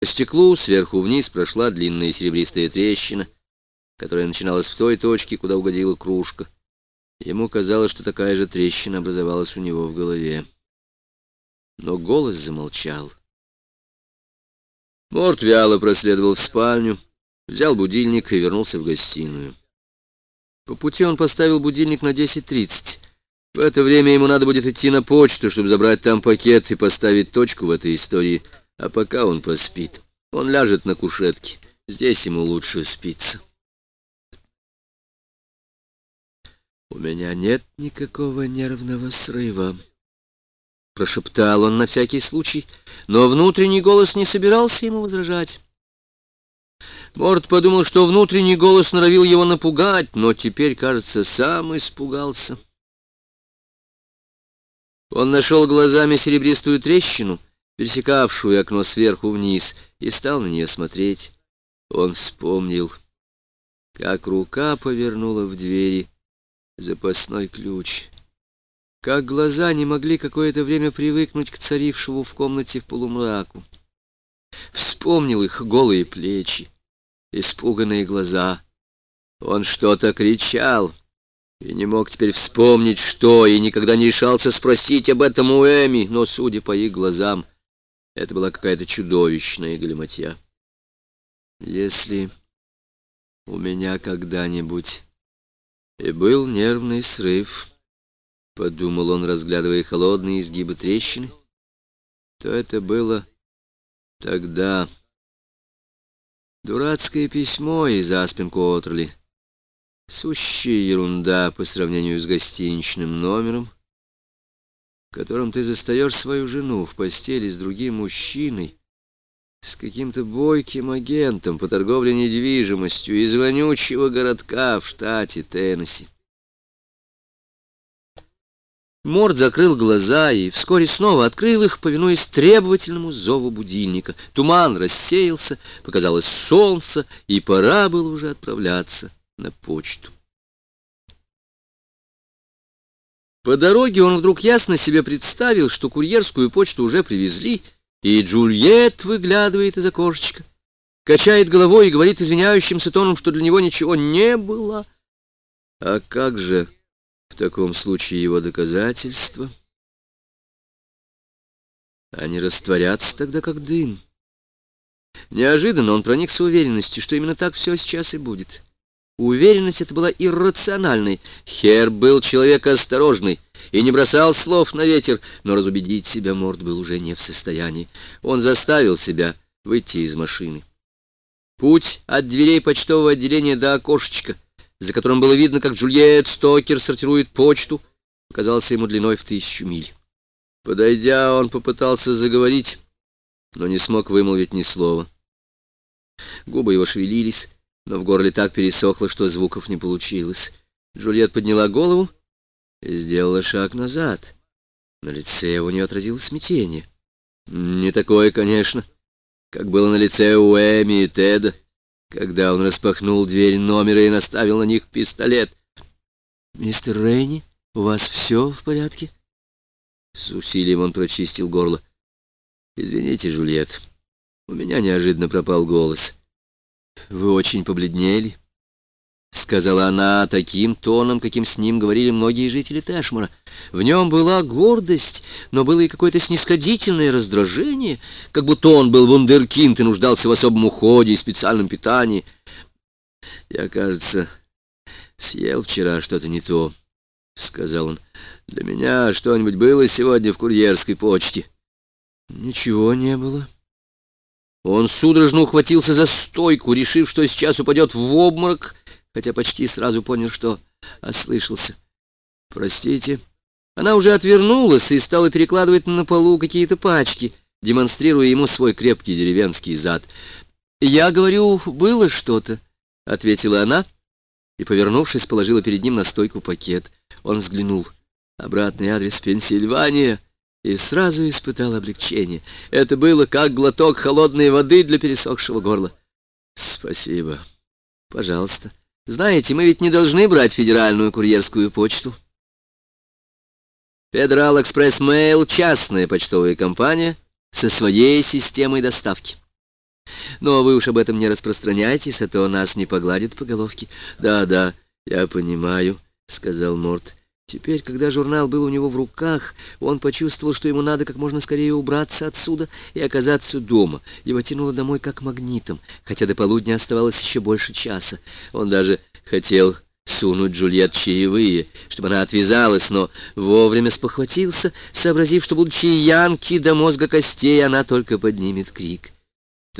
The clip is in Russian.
По стеклу сверху вниз прошла длинная серебристая трещина, которая начиналась в той точке, куда угодила кружка. Ему казалось, что такая же трещина образовалась у него в голове. Но голос замолчал. Морт вяло проследовал в спальню, взял будильник и вернулся в гостиную. По пути он поставил будильник на 10.30. В это время ему надо будет идти на почту, чтобы забрать там пакет и поставить точку в этой истории — а пока он поспит, он ляжет на кушетке. Здесь ему лучше спится. «У меня нет никакого нервного срыва», — прошептал он на всякий случай, но внутренний голос не собирался ему возражать. Морд подумал, что внутренний голос норовил его напугать, но теперь, кажется, сам испугался. Он нашел глазами серебристую трещину — пересекавшую окно сверху вниз, и стал на нее смотреть. Он вспомнил, как рука повернула в двери запасной ключ, как глаза не могли какое-то время привыкнуть к царившему в комнате в полумраку. Вспомнил их голые плечи, испуганные глаза. Он что-то кричал, и не мог теперь вспомнить, что, и никогда не решался спросить об этом у Эми, но, судя по их глазам, это была какая-то чудовищная галиматья. Если у меня когда-нибудь и был нервный срыв, — подумал он, разглядывая холодные изгибы трещины, — то это было тогда. Дурацкое письмо из Аспинку Отроли. Сущая ерунда по сравнению с гостиничным номером — котором ты застаешь свою жену в постели с другим мужчиной, с каким-то бойким агентом по торговле недвижимостью из вонючего городка в штате Теннесси. Морд закрыл глаза и вскоре снова открыл их, повинуясь требовательному зову будильника. Туман рассеялся, показалось солнце, и пора было уже отправляться на почту. По дороге он вдруг ясно себе представил, что курьерскую почту уже привезли, и Джульет выглядывает из окошечка, качает головой и говорит извиняющимся тоном, что для него ничего не было. А как же в таком случае его доказательства? Они растворятся тогда, как дым. Неожиданно он проникся уверенностью, что именно так все сейчас и будет. Уверенность эта была иррациональной. Хер был человек осторожный и не бросал слов на ветер, но разубедить себя Морд был уже не в состоянии. Он заставил себя выйти из машины. Путь от дверей почтового отделения до окошечка, за которым было видно, как Джульет Стокер сортирует почту, показался ему длиной в тысячу миль. Подойдя, он попытался заговорить, но не смог вымолвить ни слова. Губы его шевелились, но в горле так пересохло, что звуков не получилось. Джульет подняла голову и сделала шаг назад. На лице у нее отразилось смятение. Не такое, конечно, как было на лице у Эми и Теда, когда он распахнул дверь номера и наставил на них пистолет. «Мистер Рейни, у вас все в порядке?» С усилием он прочистил горло. «Извините, Жульет, у меня неожиданно пропал голос». «Вы очень побледнели», — сказала она таким тоном, каким с ним говорили многие жители Тэшмора. В нем была гордость, но было и какое-то снисходительное раздражение, как будто он был вундеркинд и нуждался в особом уходе и специальном питании. «Я, кажется, съел вчера что-то не то», — сказал он. «Для меня что-нибудь было сегодня в курьерской почте?» «Ничего не было», он судорожно ухватился за стойку, решив, что сейчас упадет в обморок, хотя почти сразу понял, что ослышался. «Простите». Она уже отвернулась и стала перекладывать на полу какие-то пачки, демонстрируя ему свой крепкий деревенский зад. «Я говорю, было что-то», — ответила она, и, повернувшись, положила перед ним на стойку пакет. Он взглянул. «Обратный адрес Пенсильвания» и сразу испытал облегчение. Это было как глоток холодной воды для пересохшего горла. «Спасибо. Пожалуйста. Знаете, мы ведь не должны брать федеральную курьерскую почту». Федерал Экспресс Мейл — частная почтовая компания со своей системой доставки. Но вы уж об этом не распространяйтесь, а то нас не погладят по головке. Да, да, я понимаю, сказал Морт. Теперь, когда журнал был у него в руках, он почувствовал, что ему надо как можно скорее убраться отсюда и оказаться дома. Его тянуло домой как магнитом, хотя до полудня оставалось еще больше часа. Он даже хотел сунуть Джульет чаевые, чтобы она отвязалась, но вовремя спохватился, сообразив, что, будучи янки до мозга костей, она только поднимет крик.